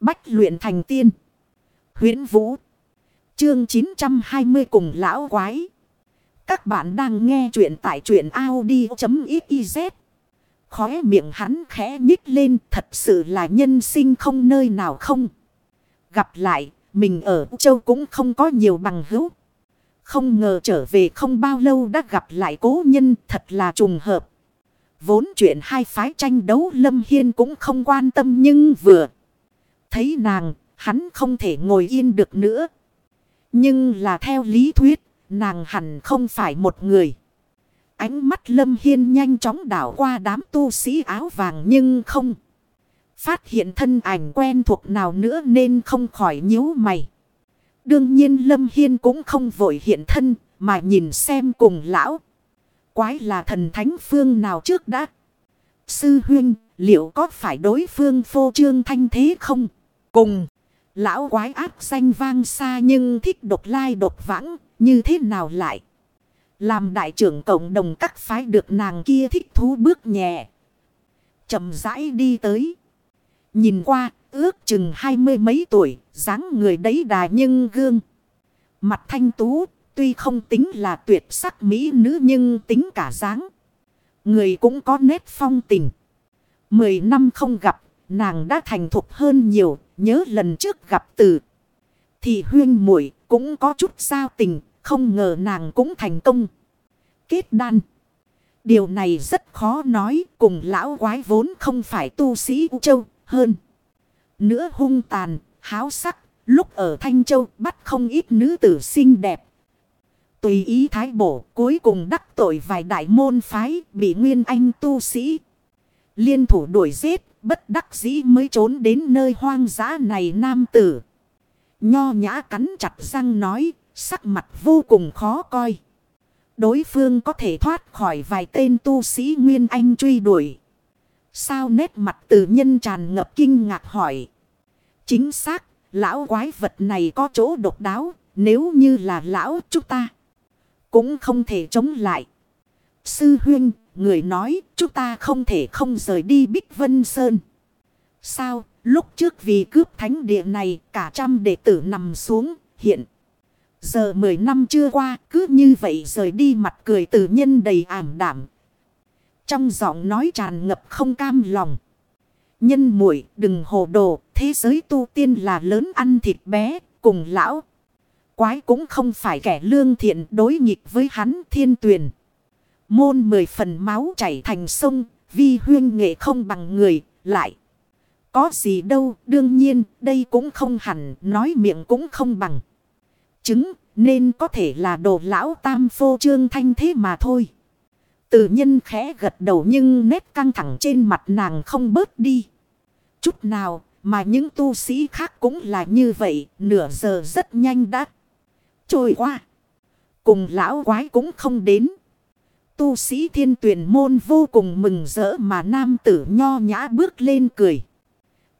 Bách luyện thành tiên. huyễn Vũ. Chương 920 cùng lão quái. Các bạn đang nghe truyện tại truyện Audi.xyz. Khóe miệng hắn khẽ nhích lên thật sự là nhân sinh không nơi nào không. Gặp lại, mình ở châu cũng không có nhiều bằng hữu. Không ngờ trở về không bao lâu đã gặp lại cố nhân thật là trùng hợp. Vốn chuyện hai phái tranh đấu Lâm Hiên cũng không quan tâm nhưng vừa. Thấy nàng, hắn không thể ngồi yên được nữa. Nhưng là theo lý thuyết, nàng hẳn không phải một người. Ánh mắt Lâm Hiên nhanh chóng đảo qua đám tu sĩ áo vàng nhưng không. Phát hiện thân ảnh quen thuộc nào nữa nên không khỏi nhíu mày. Đương nhiên Lâm Hiên cũng không vội hiện thân mà nhìn xem cùng lão. Quái là thần thánh phương nào trước đã. Sư huynh liệu có phải đối phương phô trương thanh thế không? Cùng. Lão quái ác xanh vang xa nhưng thích độc lai độc vãng. Như thế nào lại? Làm đại trưởng cộng đồng các phái được nàng kia thích thú bước nhẹ. chậm rãi đi tới. Nhìn qua, ước chừng hai mươi mấy tuổi. dáng người đấy đà nhưng gương. Mặt thanh tú. Tuy không tính là tuyệt sắc mỹ nữ nhưng tính cả dáng. Người cũng có nét phong tình. Mười năm không gặp. Nàng đã thành thục hơn nhiều. Nhớ lần trước gặp từ. Thì huyên muội cũng có chút sao tình. Không ngờ nàng cũng thành công. Kết đan. Điều này rất khó nói. Cùng lão quái vốn không phải tu sĩ U Châu. Hơn. Nữa hung tàn. Háo sắc. Lúc ở Thanh Châu bắt không ít nữ tử xinh đẹp. Tùy ý thái bổ, cuối cùng đắc tội vài đại môn phái, bị nguyên anh tu sĩ. Liên thủ đuổi giết bất đắc dĩ mới trốn đến nơi hoang dã này nam tử. Nho nhã cắn chặt răng nói sắc mặt vô cùng khó coi. Đối phương có thể thoát khỏi vài tên tu sĩ nguyên anh truy đuổi. Sao nét mặt tử nhân tràn ngập kinh ngạc hỏi. Chính xác, lão quái vật này có chỗ độc đáo, nếu như là lão chúng ta. Cũng không thể chống lại. Sư huynh, người nói chúng ta không thể không rời đi Bích Vân Sơn. Sao, lúc trước vì cướp thánh địa này cả trăm đệ tử nằm xuống, hiện. Giờ mười năm chưa qua, cứ như vậy rời đi mặt cười tử nhân đầy ảm đảm. Trong giọng nói tràn ngập không cam lòng. Nhân muội đừng hồ đồ, thế giới tu tiên là lớn ăn thịt bé, cùng lão. Quái cũng không phải kẻ lương thiện đối nghịch với hắn thiên tuyển. Môn mười phần máu chảy thành sông, vi huyên nghệ không bằng người, lại. Có gì đâu, đương nhiên, đây cũng không hẳn, nói miệng cũng không bằng. Chứng, nên có thể là đồ lão tam phô trương thanh thế mà thôi. Tử nhân khẽ gật đầu nhưng nét căng thẳng trên mặt nàng không bớt đi. Chút nào, mà những tu sĩ khác cũng là như vậy, nửa giờ rất nhanh đã trôi qua. Cùng lão quái cũng không đến. Tu sĩ thiên tuyển môn vô cùng mừng rỡ mà nam tử nho nhã bước lên cười.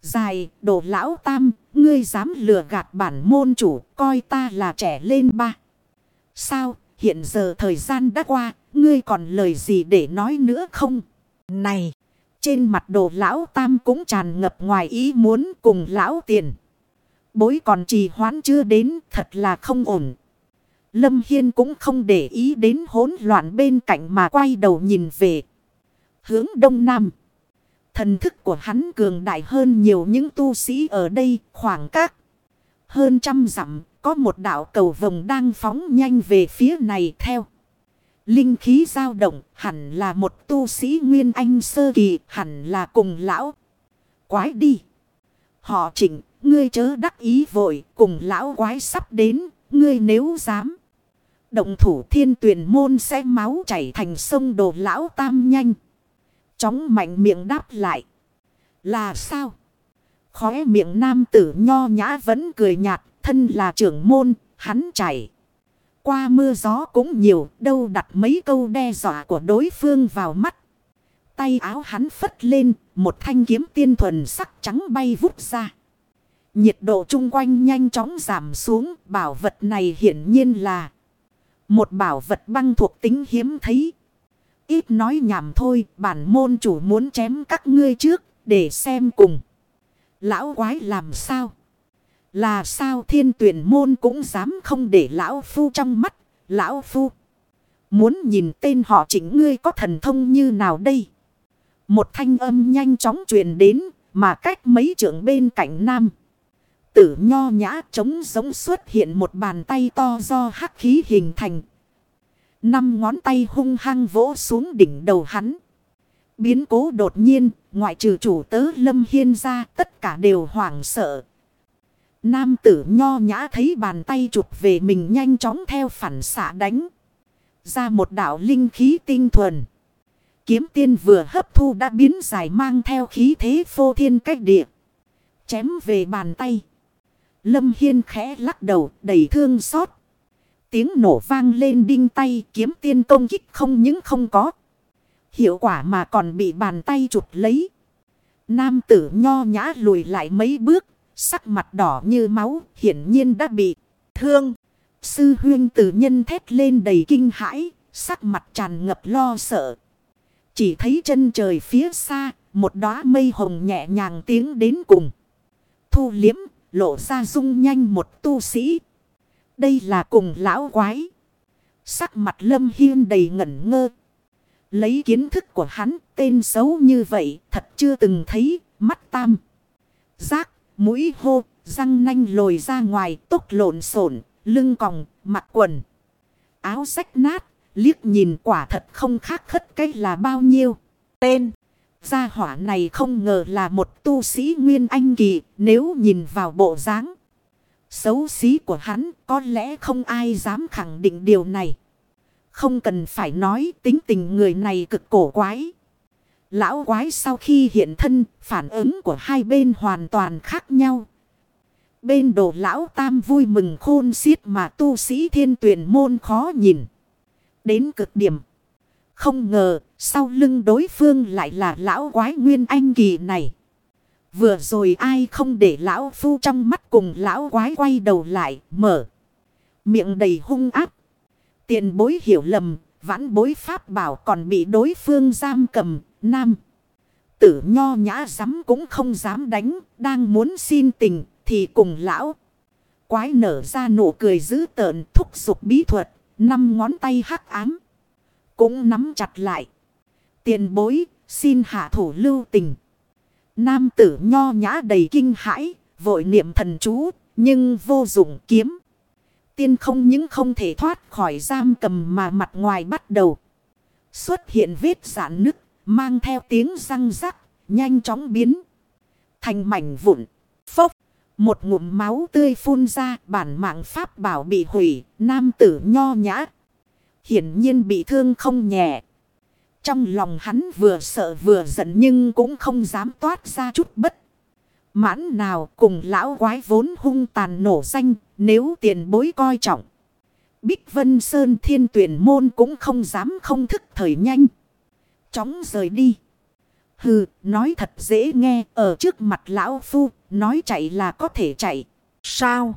Dài, đồ lão tam, ngươi dám lừa gạt bản môn chủ, coi ta là trẻ lên ba. Sao, hiện giờ thời gian đã qua, ngươi còn lời gì để nói nữa không? Này, trên mặt đồ lão tam cũng tràn ngập ngoài ý muốn cùng lão tiền. Bối còn trì hoãn chưa đến, thật là không ổn. Lâm Hiên cũng không để ý đến hỗn loạn bên cạnh mà quay đầu nhìn về. Hướng đông nam. Thần thức của hắn cường đại hơn nhiều những tu sĩ ở đây khoảng cách. Hơn trăm dặm có một đảo cầu vồng đang phóng nhanh về phía này theo. Linh khí dao động hẳn là một tu sĩ Nguyên Anh sơ kỳ hẳn là cùng lão. Quái đi. Họ chỉnh, ngươi chớ đắc ý vội cùng lão quái sắp đến, ngươi nếu dám. Động thủ thiên tuyển môn sẽ máu chảy thành sông đồ lão tam nhanh. Chóng mạnh miệng đáp lại. Là sao? Khóe miệng nam tử nho nhã vẫn cười nhạt. Thân là trưởng môn, hắn chảy. Qua mưa gió cũng nhiều, đâu đặt mấy câu đe dọa của đối phương vào mắt. Tay áo hắn phất lên, một thanh kiếm tiên thuần sắc trắng bay vút ra. Nhiệt độ chung quanh nhanh chóng giảm xuống, bảo vật này hiển nhiên là một bảo vật băng thuộc tính hiếm thấy. Ít nói nhảm thôi, bản môn chủ muốn chém các ngươi trước, để xem cùng. Lão quái làm sao? Là sao thiên tuyển môn cũng dám không để lão phu trong mắt. Lão phu. Muốn nhìn tên họ chỉnh ngươi có thần thông như nào đây? Một thanh âm nhanh chóng truyền đến. Mà cách mấy trưởng bên cạnh nam. Tử nho nhã trống giống xuất hiện một bàn tay to do hắc khí hình thành. Năm ngón tay hung hăng vỗ xuống đỉnh đầu hắn. Biến cố đột nhiên, ngoại trừ chủ tớ lâm hiên ra tất cả đều hoảng sợ. Nam tử nho nhã thấy bàn tay chụp về mình nhanh chóng theo phản xạ đánh. Ra một đạo linh khí tinh thuần. Kiếm tiên vừa hấp thu đã biến dài mang theo khí thế phô thiên cách địa. Chém về bàn tay. Lâm Hiên khẽ lắc đầu, đầy thương xót. Tiếng nổ vang lên đinh tay, kiếm tiên công kích không những không có. Hiệu quả mà còn bị bàn tay chụp lấy. Nam tử nho nhã lùi lại mấy bước. Sắc mặt đỏ như máu, hiển nhiên đã bị thương. Sư huyên tử nhân thét lên đầy kinh hãi. Sắc mặt tràn ngập lo sợ. Chỉ thấy chân trời phía xa. Một đóa mây hồng nhẹ nhàng tiếng đến cùng. Thu liếm lộ ra dung nhanh một tu sĩ. Đây là cùng lão quái. Sắc mặt lâm hiên đầy ngẩn ngơ. Lấy kiến thức của hắn tên xấu như vậy thật chưa từng thấy mắt tam. Giác, mũi hô, răng nanh lồi ra ngoài tốc lộn xộn lưng còng, mặt quần. Áo sách nát, liếc nhìn quả thật không khác khất cái là bao nhiêu. Tên. Gia hỏa này không ngờ là một tu sĩ nguyên anh kỳ nếu nhìn vào bộ dáng xấu xí của hắn có lẽ không ai dám khẳng định điều này. Không cần phải nói tính tình người này cực cổ quái. Lão quái sau khi hiện thân phản ứng của hai bên hoàn toàn khác nhau. Bên đồ lão tam vui mừng khôn xiết mà tu sĩ thiên tuyển môn khó nhìn. Đến cực điểm. Không ngờ, sau lưng đối phương lại là lão quái nguyên anh kỳ này. Vừa rồi ai không để lão phu trong mắt cùng lão quái quay đầu lại, mở. Miệng đầy hung áp. Tiền bối hiểu lầm, vãn bối pháp bảo còn bị đối phương giam cầm, nam. Tử nho nhã dám cũng không dám đánh, đang muốn xin tình, thì cùng lão. Quái nở ra nụ cười dữ tợn thúc giục bí thuật, năm ngón tay hắc ám cũng nắm chặt lại. Tiền bối, xin hạ thủ lưu tình. Nam tử nho nhã đầy kinh hãi, vội niệm thần chú, nhưng vô dụng kiếm. Tiên không những không thể thoát khỏi giam cầm mà mặt ngoài bắt đầu. Xuất hiện vết giãn nứt, mang theo tiếng răng rắc, nhanh chóng biến. Thành mảnh vụn, phốc. Một ngụm máu tươi phun ra, bản mạng pháp bảo bị hủy, nam tử nho nhã hiển nhiên bị thương không nhẹ. Trong lòng hắn vừa sợ vừa giận nhưng cũng không dám toát ra chút bất. Mãn nào cùng lão quái vốn hung tàn nổ danh nếu tiền bối coi trọng. Bích Vân Sơn thiên tuyển môn cũng không dám không thức thời nhanh. Chóng rời đi. Hừ, nói thật dễ nghe ở trước mặt lão phu, nói chạy là có thể chạy. Sao?